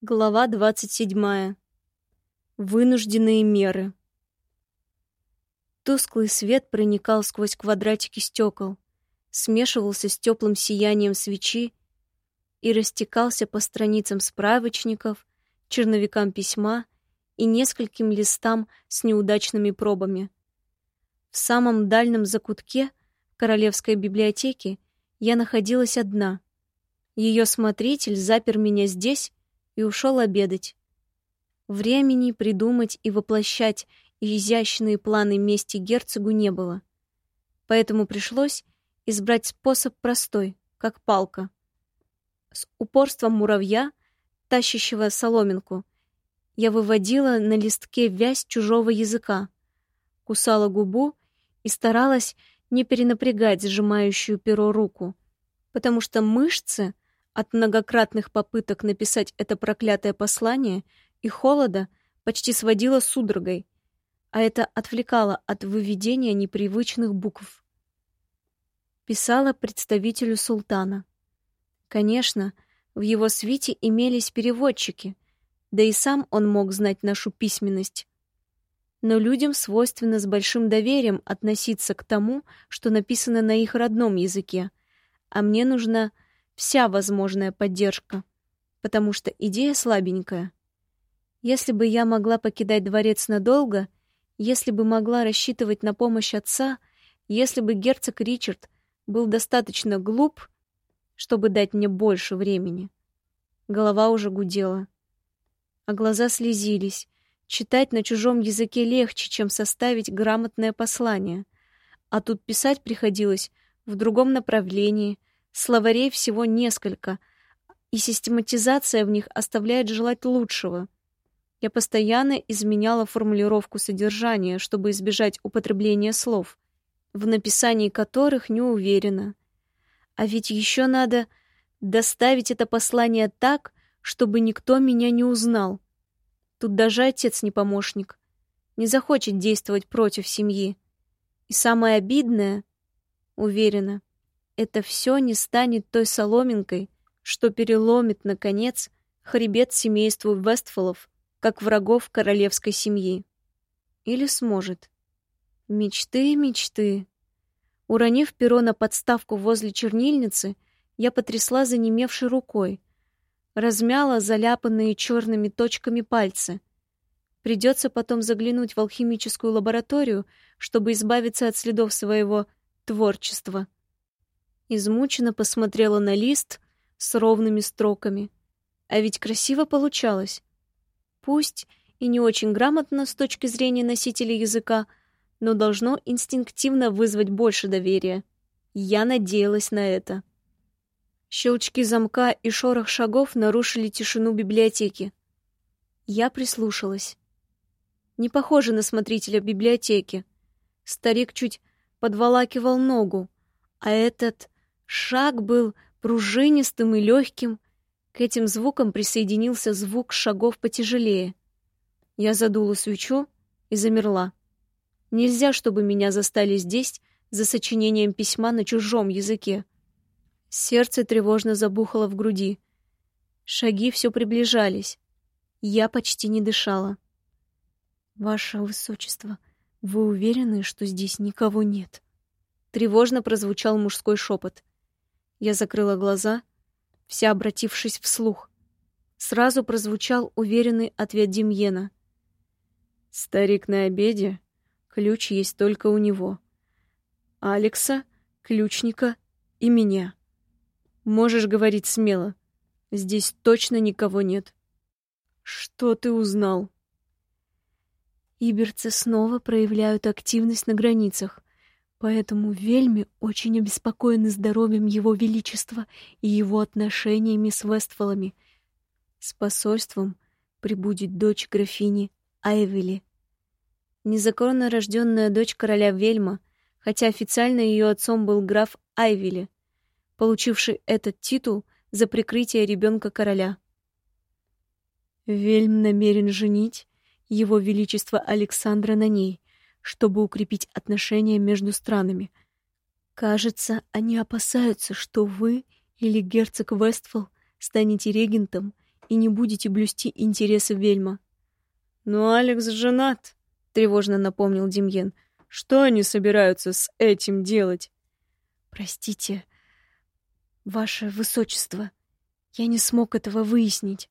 Глава 27. Вынужденные меры. Тусклый свет проникал сквозь квадратики стекол, смешивался с теплым сиянием свечи и растекался по страницам справочников, черновикам письма и нескольким листам с неудачными пробами. В самом дальнем закутке королевской библиотеки я находилась одна. Ее смотритель запер меня здесь и ушел обедать. Времени придумать и воплощать изящные планы мести герцогу не было. Поэтому пришлось избрать способ простой, как палка. С упорством муравья, тащащего соломинку, я выводила на листке вязь чужого языка, кусала губу и старалась не перенапрягать сжимающую перо руку, потому что мышцы — от многократных попыток написать это проклятое послание и холода почти сводило судорогой, а это отвлекало от выведения непривычных букв. Писала представителю султана. Конечно, в его свите имелись переводчики, да и сам он мог знать нашу письменность. Но людям свойственно с большим доверием относиться к тому, что написано на их родном языке, а мне нужна вся возможная поддержка, потому что идея слабенькая. Если бы я могла покидать дворец надолго, если бы могла рассчитывать на помощь отца, если бы герцог Ричард был достаточно глуп, чтобы дать мне больше времени. Голова уже гудела, а глаза слезились. Читать на чужом языке легче, чем составить грамотное послание, а тут писать приходилось в другом направлении, Словарей всего несколько, и систематизация в них оставляет желать лучшего. Я постоянно изменяла формулировку содержания, чтобы избежать употребления слов, в написании которых не уверена. А ведь еще надо доставить это послание так, чтобы никто меня не узнал. Тут даже отец не помощник, не захочет действовать против семьи. И самое обидное, уверена, это все не станет той соломинкой, что переломит, наконец, хребет семейству Вестфолов, как врагов королевской семьи. Или сможет. Мечты, мечты. Уронив перо на подставку возле чернильницы, я потрясла занемевшей рукой, размяла заляпанные черными точками пальцы. Придется потом заглянуть в алхимическую лабораторию, чтобы избавиться от следов своего творчества измученно посмотрела на лист с ровными строками. А ведь красиво получалось. Пусть и не очень грамотно с точки зрения носителя языка, но должно инстинктивно вызвать больше доверия. Я надеялась на это. Щелчки замка и шорох шагов нарушили тишину библиотеки. Я прислушалась. Не похоже на смотрителя библиотеки. Старик чуть подволакивал ногу, а этот Шаг был пружинистым и легким. К этим звукам присоединился звук шагов потяжелее. Я задула свечу и замерла. Нельзя, чтобы меня застали здесь за сочинением письма на чужом языке. Сердце тревожно забухало в груди. Шаги все приближались. Я почти не дышала. «Ваше Высочество, вы уверены, что здесь никого нет?» Тревожно прозвучал мужской шепот. Я закрыла глаза, вся обратившись вслух. Сразу прозвучал уверенный ответ Демьена. «Старик на обеде. Ключ есть только у него. Алекса, ключника и меня. Можешь говорить смело. Здесь точно никого нет». «Что ты узнал?» Иберцы снова проявляют активность на границах. Поэтому Вельми очень обеспокоены здоровьем Его Величества и его отношениями с Вестфолами. С посольством прибудет дочь графини Айвели. Незаконно рожденная дочь короля Вельма, хотя официально ее отцом был граф Айвели, получивший этот титул за прикрытие ребенка короля. Вельм намерен женить его величество Александра на ней — чтобы укрепить отношения между странами. Кажется, они опасаются, что вы или герцог Вестфол станете регентом и не будете блюсти интересы Вельма. Но Алекс женат, тревожно напомнил Демьен. Что они собираются с этим делать? Простите, ваше высочество, я не смог этого выяснить.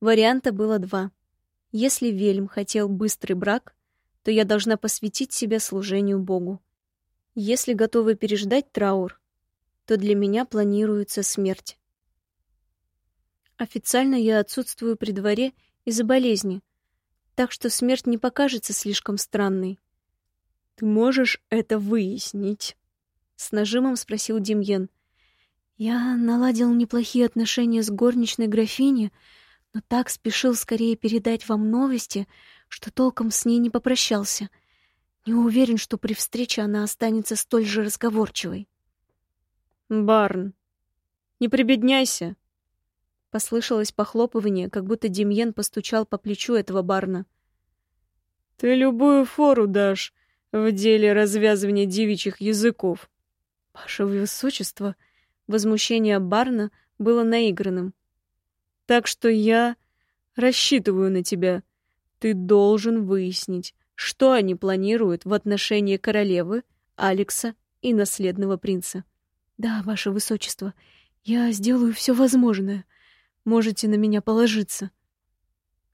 Варианта было два. Если Вельм хотел быстрый брак, то я должна посвятить себя служению Богу. Если готовы переждать траур, то для меня планируется смерть. Официально я отсутствую при дворе из-за болезни, так что смерть не покажется слишком странной. Ты можешь это выяснить? С нажимом спросил Демьен. Я наладил неплохие отношения с горничной графиней, но так спешил скорее передать вам новости, что толком с ней не попрощался. Не уверен, что при встрече она останется столь же разговорчивой. Барн, не прибедняйся. Послышалось похлопывание, как будто Демьен постучал по плечу этого Барна. Ты любую фору дашь в деле развязывания девичьих языков. Ваше высочество, возмущение Барна было наигранным. Так что я рассчитываю на тебя. Ты должен выяснить, что они планируют в отношении королевы, Алекса и наследного принца. Да, ваше высочество, я сделаю все возможное. Можете на меня положиться.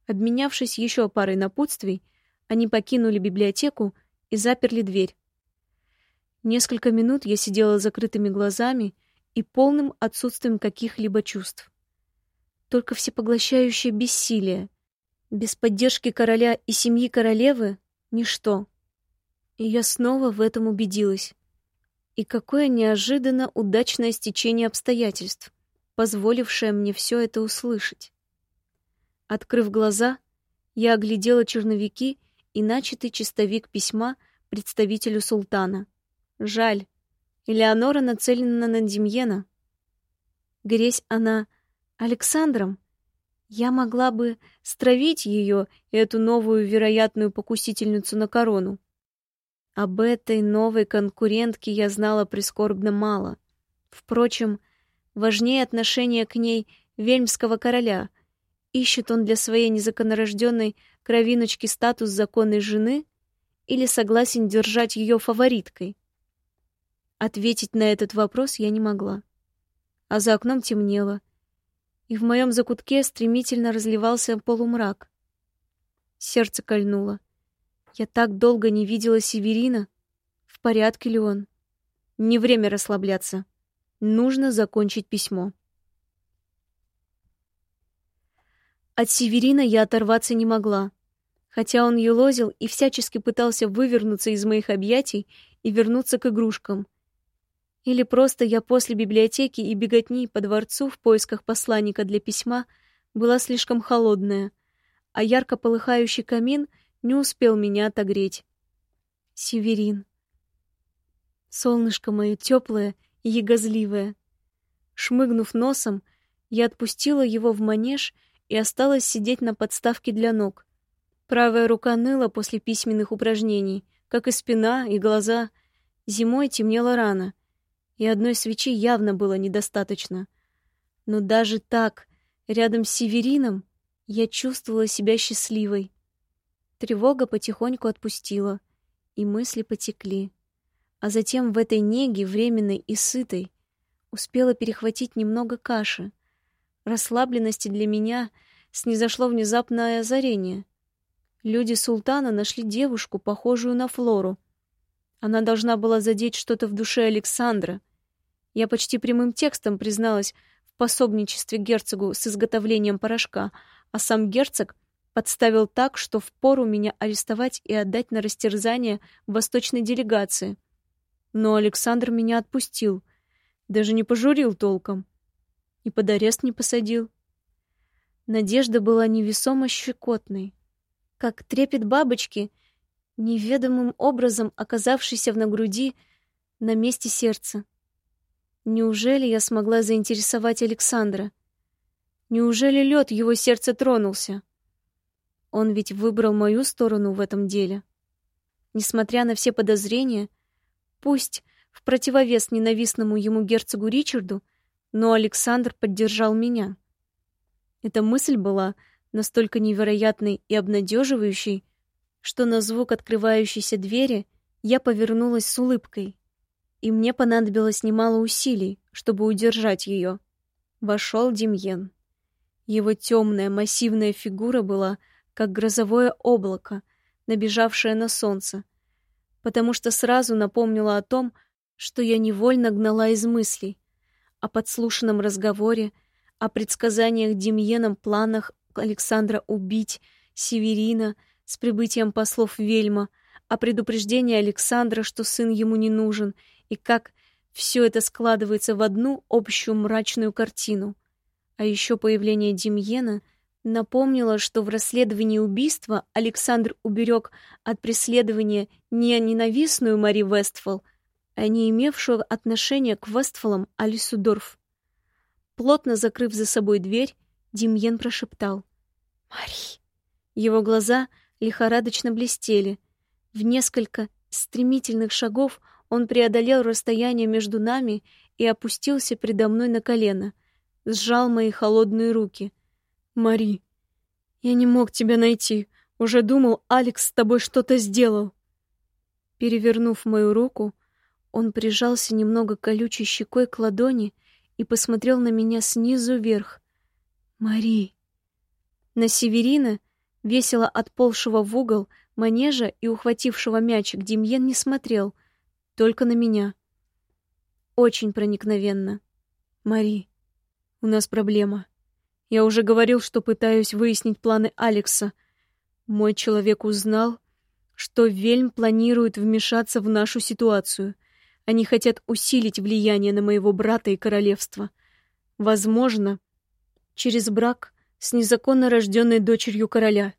Обменявшись еще парой напутствий, они покинули библиотеку и заперли дверь. Несколько минут я сидела с закрытыми глазами и полным отсутствием каких-либо чувств. Только всепоглощающее бессилие. Без поддержки короля и семьи королевы — ничто. И я снова в этом убедилась. И какое неожиданно удачное стечение обстоятельств позволившая мне все это услышать. Открыв глаза, я оглядела черновики и начатый чистовик письма представителю султана. Жаль, Элеонора нацелена на Демьена. Гресь она Александром, я могла бы стравить ее, эту новую вероятную покусительницу на корону. Об этой новой конкурентке я знала прискорбно мало. Впрочем, Важнее отношение к ней вельмского короля. Ищет он для своей незаконнорожденной кровиночки статус законной жены или согласен держать ее фавориткой? Ответить на этот вопрос я не могла. А за окном темнело, и в моем закутке стремительно разливался полумрак. Сердце кольнуло. Я так долго не видела Северина. В порядке ли он? Не время расслабляться. Нужно закончить письмо. От Северина я оторваться не могла, хотя он елозил и всячески пытался вывернуться из моих объятий и вернуться к игрушкам. Или просто я после библиотеки и беготни по дворцу в поисках посланника для письма была слишком холодная, а ярко полыхающий камин не успел меня отогреть. Северин. Солнышко мое теплое — ягозливая. Шмыгнув носом, я отпустила его в манеж и осталась сидеть на подставке для ног. Правая рука ныла после письменных упражнений, как и спина, и глаза. Зимой темнело рано, и одной свечи явно было недостаточно. Но даже так, рядом с Северином, я чувствовала себя счастливой. Тревога потихоньку отпустила, и мысли потекли а затем в этой неге, временной и сытой, успела перехватить немного каши. Расслабленности для меня снизошло внезапное озарение. Люди султана нашли девушку, похожую на Флору. Она должна была задеть что-то в душе Александра. Я почти прямым текстом призналась в пособничестве герцогу с изготовлением порошка, а сам герцог подставил так, что впору меня арестовать и отдать на растерзание восточной делегации — но Александр меня отпустил, даже не пожурил толком. И под арест не посадил. Надежда была невесомо щекотной, как трепет бабочки, неведомым образом оказавшейся на груди на месте сердца. Неужели я смогла заинтересовать Александра? Неужели лед его сердца тронулся? Он ведь выбрал мою сторону в этом деле. Несмотря на все подозрения, Пусть в противовес ненавистному ему герцогу Ричарду, но Александр поддержал меня. Эта мысль была настолько невероятной и обнадеживающей, что на звук открывающейся двери я повернулась с улыбкой, и мне понадобилось немало усилий, чтобы удержать ее. Вошел Демьен. Его темная массивная фигура была как грозовое облако, набежавшее на солнце, потому что сразу напомнила о том, что я невольно гнала из мыслей, о подслушанном разговоре, о предсказаниях Демьеном планах Александра убить Северина с прибытием послов Вельма, о предупреждении Александра, что сын ему не нужен, и как все это складывается в одну общую мрачную картину. А еще появление Демьена напомнило, что в расследовании убийства Александр уберег от преследования не ненавистную Мари Вестфол, а не имевшую отношения к Вестфолам Алису Дорф. Плотно закрыв за собой дверь, Демьен прошептал. «Мари!» Его глаза лихорадочно блестели. В несколько стремительных шагов он преодолел расстояние между нами и опустился предо мной на колено, сжал мои холодные руки. «Мари, я не мог тебя найти. Уже думал, Алекс с тобой что-то сделал». Перевернув мою руку, он прижался немного колючей щекой к ладони и посмотрел на меня снизу вверх. «Мари!» На Северина, весело отползшего в угол манежа и ухватившего мячик, Демьен не смотрел — только на меня. Очень проникновенно. Мари, у нас проблема. Я уже говорил, что пытаюсь выяснить планы Алекса. Мой человек узнал, что Вельм планирует вмешаться в нашу ситуацию. Они хотят усилить влияние на моего брата и королевство. Возможно, через брак с незаконно рожденной дочерью короля.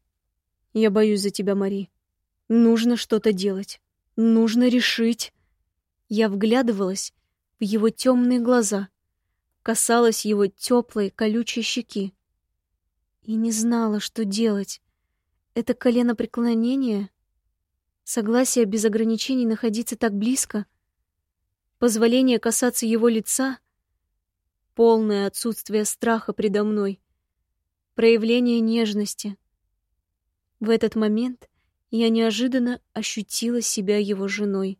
Я боюсь за тебя, Мари. Нужно что-то делать. Нужно решить. Я вглядывалась в его темные глаза, касалась его теплой, колючей щеки и не знала, что делать. Это колено преклонения, согласие без ограничений находиться так близко, позволение касаться его лица, полное отсутствие страха предо мной, проявление нежности. В этот момент я неожиданно ощутила себя его женой.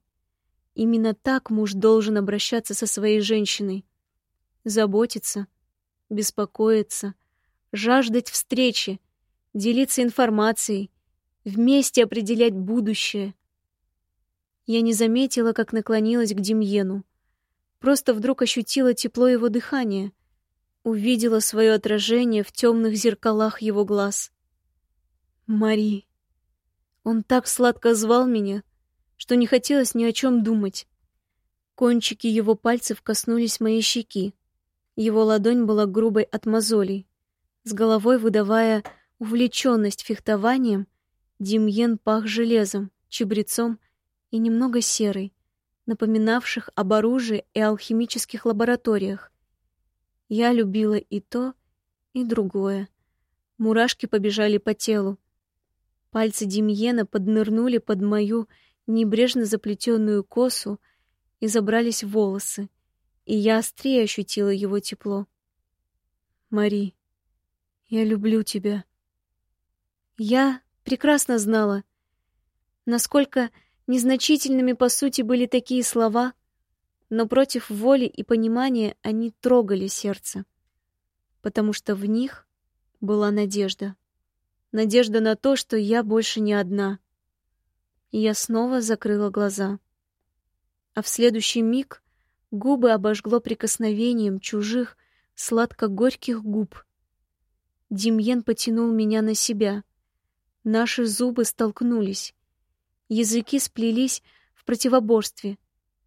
Именно так муж должен обращаться со своей женщиной. Заботиться, беспокоиться, жаждать встречи, делиться информацией, вместе определять будущее. Я не заметила, как наклонилась к Демьену. Просто вдруг ощутила тепло его дыхания, увидела свое отражение в темных зеркалах его глаз. Мари. Он так сладко звал меня, что не хотелось ни о чем думать. Кончики его пальцев коснулись моей щеки. Его ладонь была грубой от мозолей. С головой выдавая увлеченность фехтованием, Демьен пах железом, чебрецом и немного серой, напоминавших об оружии и алхимических лабораториях. Я любила и то, и другое. Мурашки побежали по телу. Пальцы Демьена поднырнули под мою небрежно заплетенную косу и забрались в волосы, и я острее ощутила его тепло. «Мари, я люблю тебя». Я прекрасно знала, насколько незначительными по сути были такие слова, но против воли и понимания они трогали сердце, потому что в них была надежда. Надежда на то, что я больше не одна — я снова закрыла глаза. А в следующий миг губы обожгло прикосновением чужих сладко-горьких губ. Демьен потянул меня на себя. Наши зубы столкнулись. Языки сплелись в противоборстве,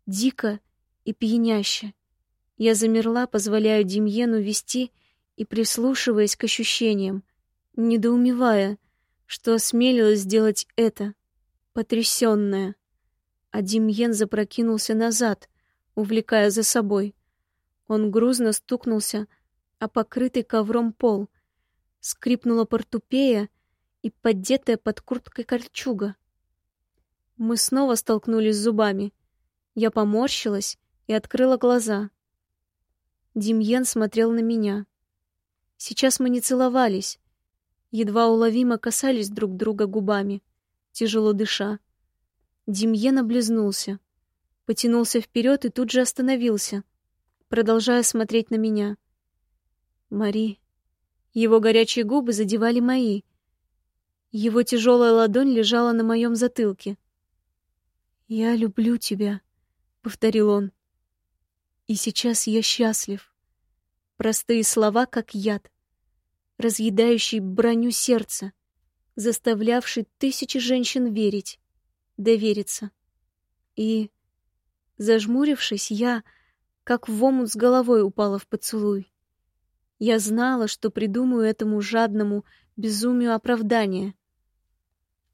дико и пьяняще. Я замерла, позволяя Демьену вести и прислушиваясь к ощущениям, недоумевая, что осмелилась сделать это потрясённая. А Демьен запрокинулся назад, увлекая за собой. Он грузно стукнулся о покрытый ковром пол. Скрипнула портупея и поддетая под курткой кольчуга. Мы снова столкнулись зубами. Я поморщилась и открыла глаза. Демьен смотрел на меня. Сейчас мы не целовались, едва уловимо касались друг друга губами, тяжело дыша. Демьен облизнулся, потянулся вперед и тут же остановился, продолжая смотреть на меня. Мари. Его горячие губы задевали мои. Его тяжелая ладонь лежала на моем затылке. «Я люблю тебя», — повторил он. «И сейчас я счастлив». Простые слова, как яд, разъедающий броню сердца, заставлявший тысячи женщин верить, довериться. И, зажмурившись, я, как в омут с головой, упала в поцелуй. Я знала, что придумаю этому жадному безумию оправдание.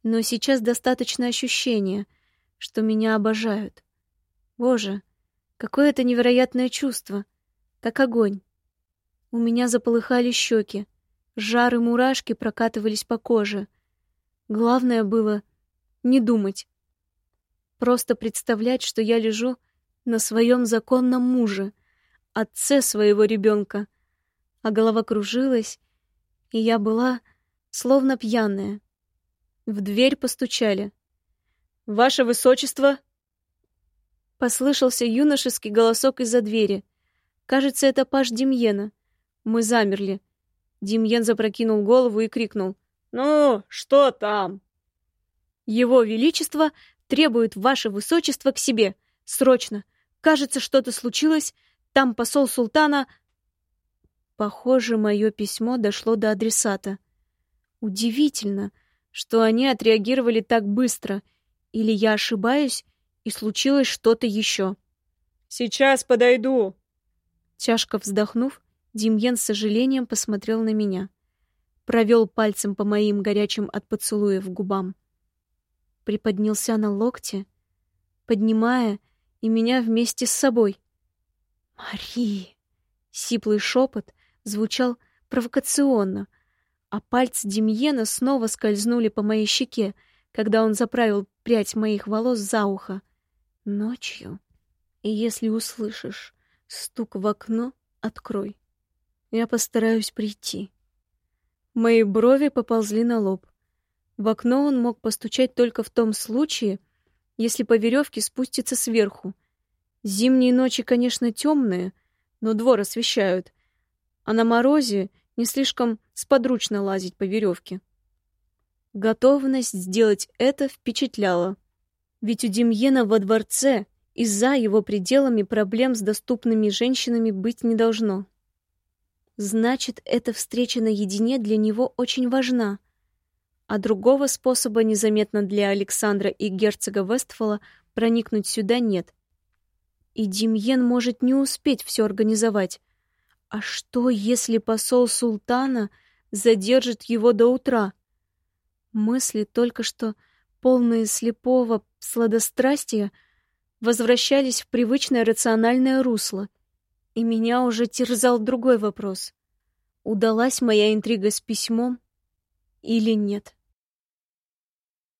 Но сейчас достаточно ощущения, что меня обожают. Боже, какое это невероятное чувство, как огонь. У меня заполыхали щеки, жар и мурашки прокатывались по коже. Главное было не думать. Просто представлять, что я лежу на своем законном муже, отце своего ребенка — а голова кружилась, и я была словно пьяная. В дверь постучали. «Ваше Высочество!» Послышался юношеский голосок из-за двери. Кажется, это паж Демьена. Мы замерли. Демьен запрокинул голову и крикнул. «Ну, что там?» «Его Величество требует Ваше Высочество к себе. Срочно! Кажется, что-то случилось. Там посол султана Похоже, мое письмо дошло до адресата. Удивительно, что они отреагировали так быстро. Или я ошибаюсь, и случилось что-то еще. «Сейчас подойду!» Тяжко вздохнув, Демьен с сожалением посмотрел на меня. Провел пальцем по моим горячим от поцелуев губам. Приподнялся на локте, поднимая и меня вместе с собой. «Мари!» — сиплый шепот, звучал провокационно, а пальцы Демьена снова скользнули по моей щеке, когда он заправил прядь моих волос за ухо. Ночью. И если услышишь стук в окно, открой. Я постараюсь прийти. Мои брови поползли на лоб. В окно он мог постучать только в том случае, если по веревке спуститься сверху. Зимние ночи, конечно, темные, но двор освещают, а на морозе не слишком сподручно лазить по веревке. Готовность сделать это впечатляла. Ведь у Демьена во дворце и за его пределами проблем с доступными женщинами быть не должно. Значит, эта встреча наедине для него очень важна. А другого способа незаметно для Александра и герцога Вестфола проникнуть сюда нет. И Демьен может не успеть все организовать, а что, если посол султана задержит его до утра? Мысли только что полные слепого сладострастия возвращались в привычное рациональное русло, и меня уже терзал другой вопрос. Удалась моя интрига с письмом или нет?